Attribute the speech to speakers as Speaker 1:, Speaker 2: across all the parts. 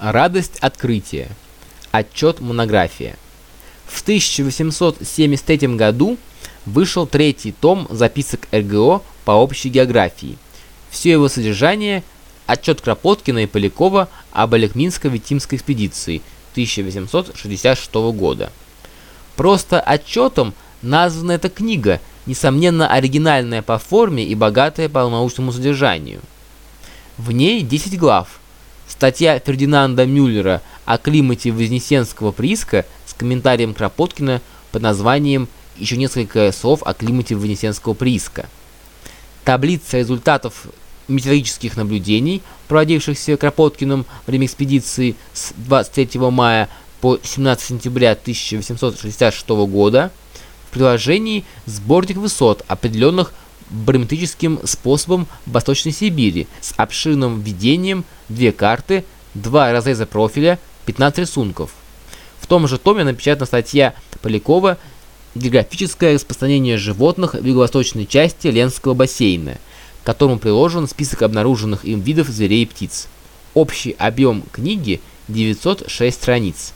Speaker 1: Радость открытия. Отчет монография. В 1873 году вышел третий том записок РГО по общей географии. Все его содержание – отчет Кропоткина и Полякова об Олекминско-Витимской экспедиции 1866 года. Просто отчетом названа эта книга, несомненно оригинальная по форме и богатая по научному содержанию. В ней 10 глав – Статья Фердинанда Мюллера о климате Вознесенского прииска с комментарием Кропоткина под названием «Еще несколько слов о климате Вознесенского прииска». Таблица результатов метеорологических наблюдений, проводившихся Кропоткиным во время экспедиции с 23 мая по 17 сентября 1866 года, в приложении сборник высот, определенных барометрическим способом в Восточной Сибири с обширным введением, две карты, два разреза профиля, 15 рисунков. В том же томе напечатана статья Полякова «Географическое распространение животных в юго-восточной части Ленского бассейна», к которому приложен список обнаруженных им видов зверей и птиц. Общий объем книги 906 страниц.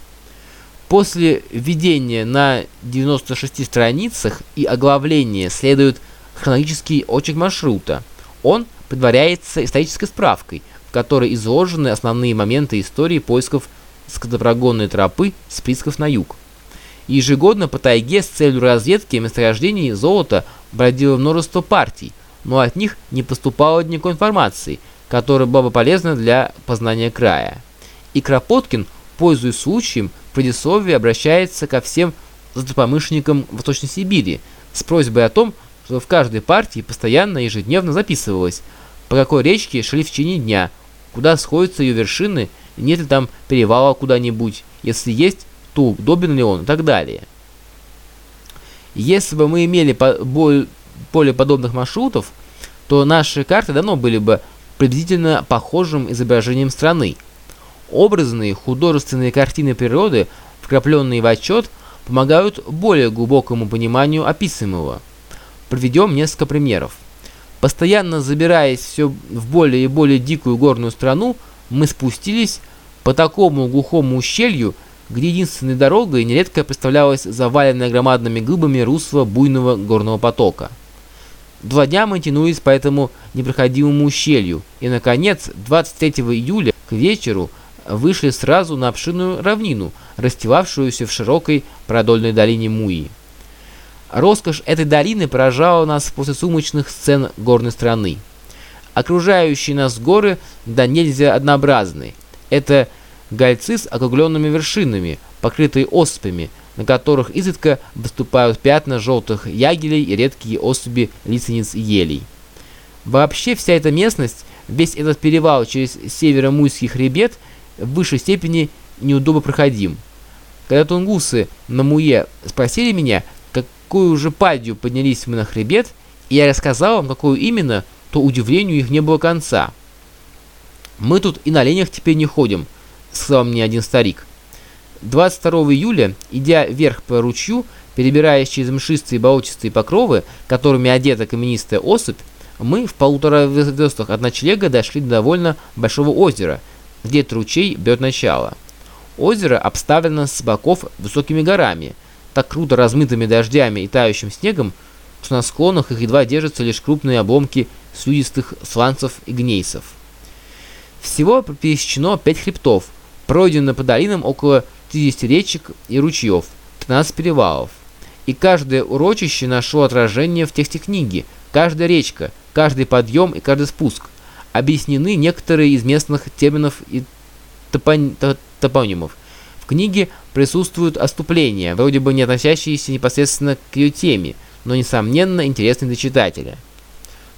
Speaker 1: После введения на 96 страницах и оглавления следует хронологический очерк маршрута. Он предваряется исторической справкой, в которой изложены основные моменты истории поисков скотопрогонной тропы с приисков на юг. Ежегодно по тайге с целью разведки месторождений золота бродило множество партий, но от них не поступало никакой информации, которая была бы полезна для познания края. И Кропоткин, пользуясь случаем, в предисловии обращается ко всем золотопромышленникам Восточной Сибири с просьбой о том, что в каждой партии постоянно ежедневно записывалось, по какой речке шли в течение дня, куда сходятся ее вершины, нет ли там перевала куда-нибудь, если есть, то удобен ли он и так далее. Если бы мы имели по более подобных маршрутов, то наши карты давно были бы приблизительно похожим изображением страны. Образные художественные картины природы, вкрапленные в отчет, помогают более глубокому пониманию описываемого. Приведем несколько примеров. Постоянно забираясь все в более и более дикую горную страну, мы спустились по такому глухому ущелью, где единственной дорогой нередко представлялась заваленная громадными глыбами русло буйного горного потока. Два дня мы тянулись по этому непроходимому ущелью, и, наконец, 23 июля к вечеру вышли сразу на обширную равнину, расстилавшуюся в широкой продольной долине Муи. Роскошь этой долины поражала нас после сумочных сцен горной страны. Окружающие нас горы да нельзя однообразны. Это гольцы с округленными вершинами, покрытые оспами, на которых изредка выступают пятна желтых ягелей и редкие особи лиственниц и елей. Вообще вся эта местность, весь этот перевал через северо-муйский хребет в высшей степени неудобно проходим. Когда тунгусы на Муе спросили меня, какую же падью поднялись мы на хребет, и я рассказал вам, какую именно, то удивлению их не было конца. «Мы тут и на оленях теперь не ходим», — сказал мне один старик. 22 июля, идя вверх по ручью, перебираясь через мшистые болотистые покровы, которыми одета каменистая осыпь, мы в полутора верстах от ночлега дошли до довольно большого озера, где этот ручей берет начало. Озеро обставлено с боков высокими горами, так круто размытыми дождями и тающим снегом, что на склонах их едва держатся лишь крупные обломки слюдистых сланцев и гнейсов. Всего пересечено 5 хребтов, пройдено по долинам около 50 речек и ручьев, 13 перевалов. И каждое урочище нашло отражение в тексте книги, каждая речка, каждый подъем и каждый спуск. Объяснены некоторые из местных терминов и топон... топонимов. В книге присутствуют отступления, вроде бы не относящиеся непосредственно к ее теме, но, несомненно, интересны для читателя.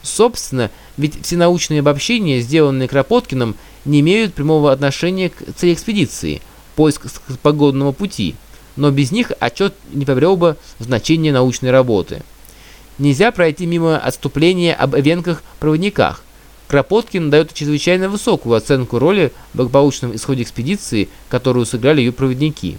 Speaker 1: Собственно, ведь все научные обобщения, сделанные Кропоткиным, не имеют прямого отношения к цели экспедиции – поиск погодного пути, но без них отчет не приобрел бы значения научной работы. Нельзя пройти мимо отступления об эвенках-проводниках, Кропоткин дает чрезвычайно высокую оценку роли в благополучном исходе экспедиции, которую сыграли ее проводники.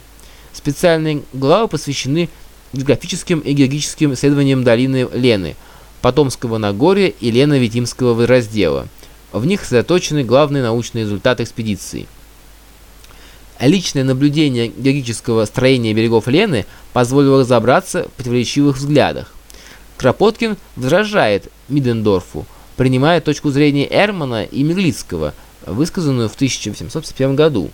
Speaker 1: Специальные главы посвящены географическим и геологическим исследованиям долины Лены, Потомского Нагорья и Лено-Витимского раздела. В них сосредоточены главные научные результаты экспедиции. Личное наблюдение геологического строения берегов Лены позволило разобраться в противоречивых взглядах. Кропоткин возражает Мидендорфу, принимая точку зрения Эрмана и Меглицкого, высказанную в 1851 году,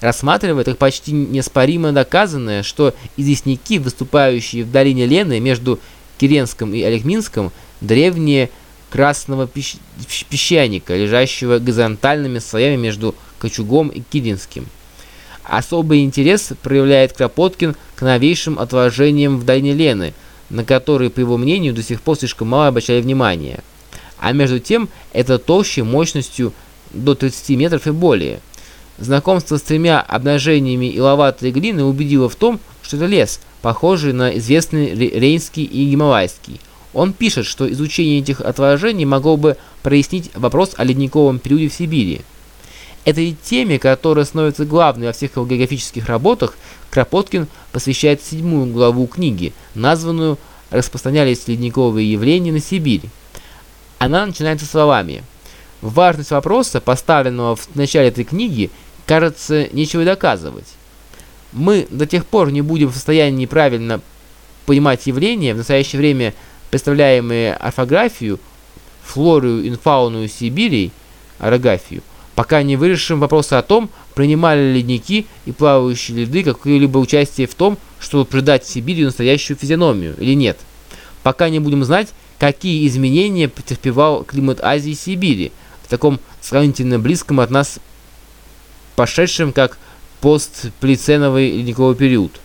Speaker 1: рассматривая как почти неоспоримо доказанное, что известняки, выступающие в долине Лены между Киренском и Олегминском, древние красного пещ песчаника, лежащего горизонтальными слоями между Кочугом и Киринским. Особый интерес проявляет Кропоткин к новейшим отложениям в долине Лены, на которые, по его мнению, до сих пор слишком мало обращали внимания. А между тем, это толще мощностью до 30 метров и более. Знакомство с тремя обнажениями иловатой глины убедило в том, что это лес, похожий на известный Рейнский и Гималайский. Он пишет, что изучение этих отложений могло бы прояснить вопрос о ледниковом периоде в Сибири. Этой теме, которая становится главной во всех его географических работах, Кропоткин посвящает седьмую главу книги, названную «Распространялись ледниковые явления на Сибирь». Она начинается словами «Важность вопроса, поставленного в начале этой книги, кажется, нечего доказывать. Мы до тех пор не будем в состоянии правильно понимать явления, в настоящее время представляемые орфографию, флорию и фауну Сибири, орографию, пока не вырешим вопросы о том, принимали ли ледники и плавающие льды какое-либо участие в том, чтобы придать Сибири настоящую физиономию или нет. Пока не будем знать, какие изменения претерпевал климат Азии и Сибири, в таком сравнительно близком от нас пошедшем как постплиценовый ледниковый период.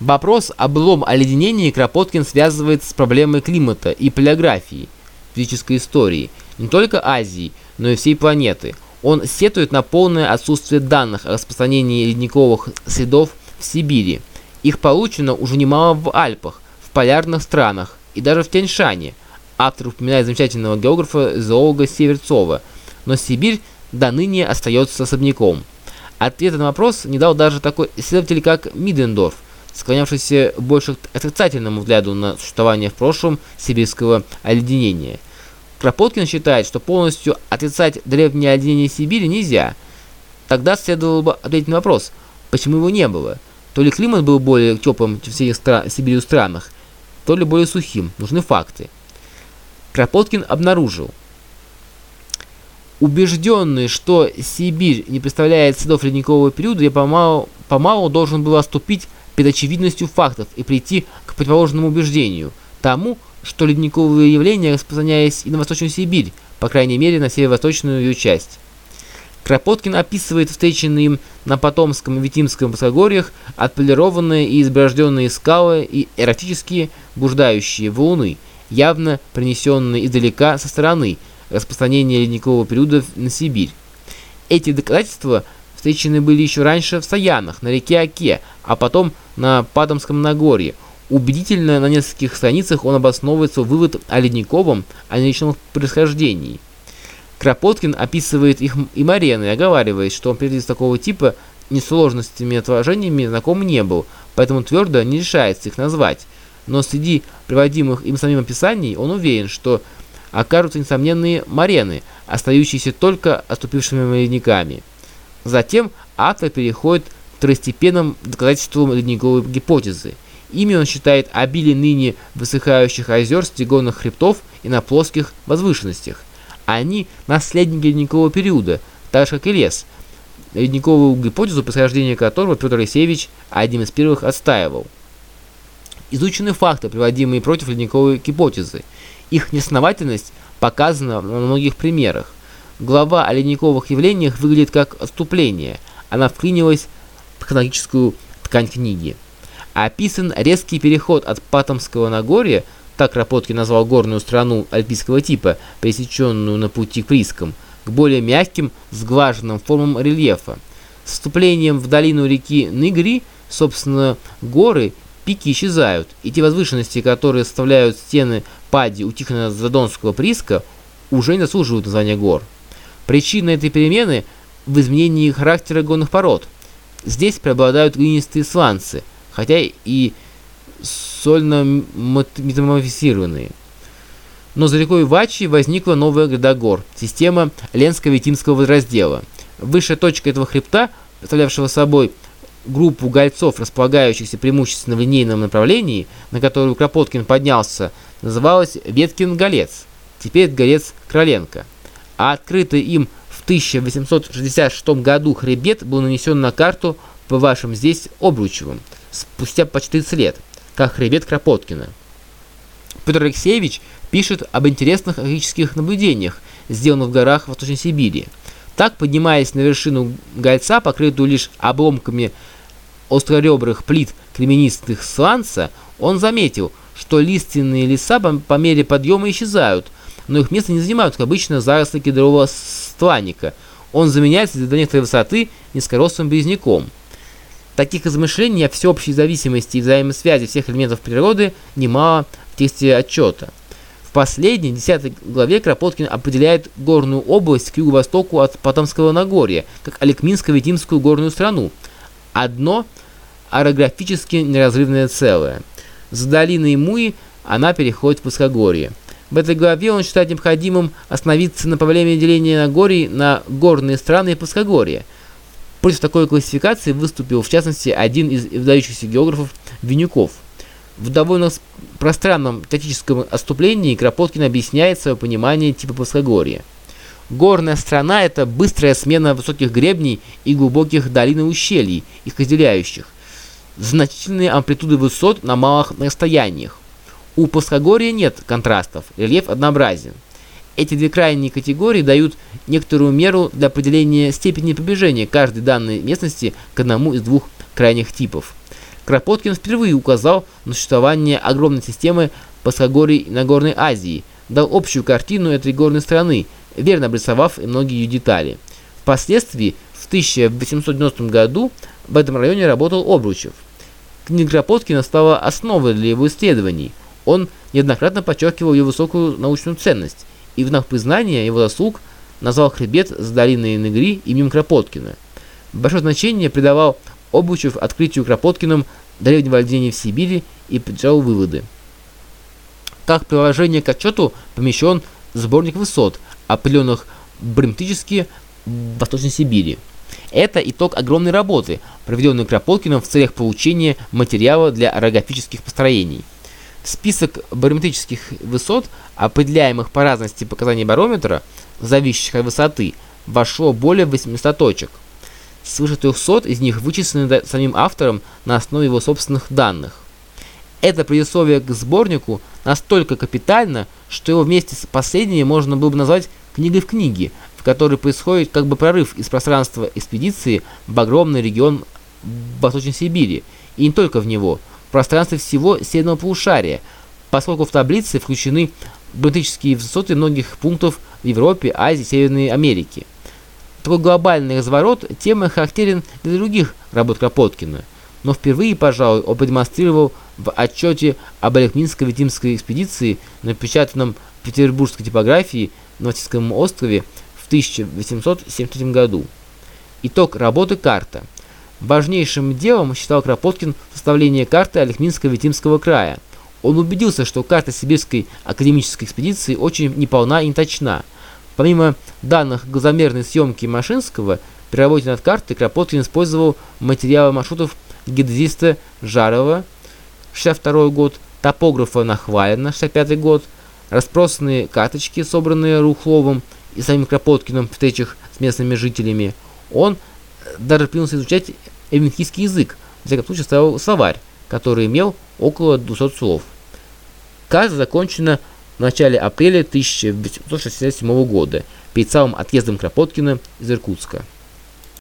Speaker 1: Вопрос о былом оледенении Кропоткин связывает с проблемой климата и палеографии, физической истории, не только Азии, но и всей планеты. Он сетует на полное отсутствие данных о распространении ледниковых следов в Сибири. Их получено уже немало в Альпах, в полярных странах и даже в Тяньшане. Автор упоминает замечательного географа-зоолога Северцова, но Сибирь до ныне остается особняком. Ответа на вопрос не дал даже такой исследователь, как Мидендорф, склонявшийся больше к отрицательному взгляду на существование в прошлом сибирского оледенения. Кропоткин считает, что полностью отрицать древнее оледенение Сибири нельзя. Тогда следовало бы ответить на вопрос, почему его не было. То ли климат был более теплым в всех стра Сибирью странах, то ли более сухим. Нужны факты. Кропоткин обнаружил. Убежденный, что Сибирь не представляет следов ледникового периода, я помалу, помалу должен был оступить перед очевидностью фактов и прийти к противоположному убеждению, тому, что ледниковые явления распространяясь и на Восточную Сибирь, по крайней мере на северо-восточную ее часть. Кропоткин описывает встреченные им на Потомском и Витимском плоскогорьях отполированные и изброжденные скалы и эротические блуждающие валуны, явно принесенные издалека со стороны распространения ледникового периода на Сибирь. Эти доказательства встречены были еще раньше в Саянах, на реке Оке, а потом на Падомском Нагорье. Убедительно на нескольких страницах он обосновывает свой вывод о ледниковом, о наличном происхождении. Кропоткин описывает их и Марены, оговаривает, что он перед такого типа несложностями и отложениями знаком не был, поэтому твердо не решается их назвать. Но среди приводимых им самим описаний он уверен, что окажутся несомненные марены, остающиеся только оступившими ледниками. Затем автор переходит к второстепенным доказательствам ледниковой гипотезы. Ими он считает обилие ныне высыхающих озер, стегонных хребтов и на плоских возвышенностях. Они наследники ледникового периода, так же как и лес, ледниковую гипотезу, происхождения которого Петр Алексеевич одним из первых отстаивал. Изучены факты, приводимые против ледниковой гипотезы. Их неосновательность показана на многих примерах. Глава о ледниковых явлениях выглядит как отступление. Она вклинилась в хронологическую ткань книги. Описан резкий переход от Патомского Нагорья, так Кропоткин назвал горную страну альпийского типа, пересеченную на пути к Прискам, к более мягким, сглаженным формам рельефа. С вступлением в долину реки Ныгри, собственно, горы, пики исчезают, и те возвышенности, которые составляют стены пади у Тихона-Задонского Приска, уже не заслуживают названия гор. Причина этой перемены в изменении характера горных пород. Здесь преобладают глинистые сланцы, хотя и сольно-метаморфизированные. Но за рекой Вачи возникла новая гряда гор, система Ленско-Витимского водораздела. Высшая точка этого хребта представлявшего собой группу гольцов, располагающихся преимущественно в линейном направлении, на которую Кропоткин поднялся, называлась Веткин-Голец, теперь Голец Кроленко. А открытый им в 1866 году хребет был нанесен на карту по вашим здесь Обручевым, спустя почти 30 лет, как хребет Кропоткина. Петр Алексеевич пишет об интересных археологических наблюдениях, сделанных в горах Восточной Сибири. Так, поднимаясь на вершину гольца, покрытую лишь обломками остроребрых плит кременистых сланца, он заметил, что лиственные леса по мере подъема исчезают, но их место не занимают, как обычно, заросли кедрового стланника. Он заменяется до некоторой высоты низкорослым березняком. Таких измышлений о всеобщей зависимости и взаимосвязи всех элементов природы немало в тексте отчета. В последней, десятой главе Кропоткин определяет горную область к юго-востоку от Потомского Нагорья, как Аликминско-Витимскую горную страну. Одно орографически неразрывное целое. За долиной Муи она переходит в Плоскогорье. В этой главе он считает необходимым остановиться на проблеме деления Нагорий на горные страны и плоскогорья. Против такой классификации выступил, в частности, один из выдающихся географов Винюков. В довольно пространном тактическом отступлении Кропоткин объясняет свое понимание типа плоскогорья. Горная страна – это быстрая смена высоких гребней и глубоких долин и ущелий, их разделяющих. Значительные амплитуды высот на малых расстояниях. У плоскогорья нет контрастов, рельеф однообразен. Эти две крайние категории дают некоторую меру для определения степени приближения каждой данной местности к одному из двух крайних типов. Кропоткин впервые указал на существование огромной системы плоскогорий Нагорной Азии, дал общую картину этой горной страны, верно обрисовав и многие ее детали. Впоследствии, в 1890 году, в этом районе работал Обручев. Книга Кропоткина стала основой для его исследований – он неоднократно подчеркивал ее высокую научную ценность и в знак признания его заслуг назвал хребет с долиной Негри именем Кропоткина. Большое значение придавал Обучев открытию Кропоткиным древнего владения в Сибири и придержал выводы. Как приложение к отчету помещен сборник высот, определенных бримтически в Восточной Сибири. Это итог огромной работы, проведенной Кропоткиным в целях получения материала для орографических построений. Список барометрических высот, определяемых по разности показаний барометра, зависящих от высоты, вошло более 800 точек. Свыше 300 из них вычислены самим автором на основе его собственных данных. Это предисловие к сборнику настолько капитально, что его вместе с последними можно было бы назвать книгой в книге, в которой происходит как бы прорыв из пространства экспедиции в огромный регион Восточной Сибири, и не только в него – пространстве всего северного полушария, поскольку в таблице включены баллистические высоты многих пунктов в Европе, Азии, Северной Америке. Такой глобальный разворот темы характерен для других работ Кропоткина, но впервые, пожалуй, он продемонстрировал в отчете об Алекминско-Витимской экспедиции, напечатанном в петербургской типографии на Ватиканском острове в 1873 году. Итог работы «Карта». Важнейшим делом считал Кропоткин составление карты Олехминского-Витимского края. Он убедился, что карта сибирской академической экспедиции очень неполна и неточна. Помимо данных глазомерной съемки Машинского, при работе над картой Кропоткин использовал материалы маршрутов геодезиста Жарова, 62 год, топографа Нахвалина, 65 год, распросанные карточки, собранные Рухловым и самим Кропоткиным в встречах с местными жителями. Он даже принялся изучать эвенкийский язык, в всяком случае ставил словарь, который имел около 200 слов. Карта закончена в начале апреля 1867 года, перед самым отъездом Кропоткина из Иркутска.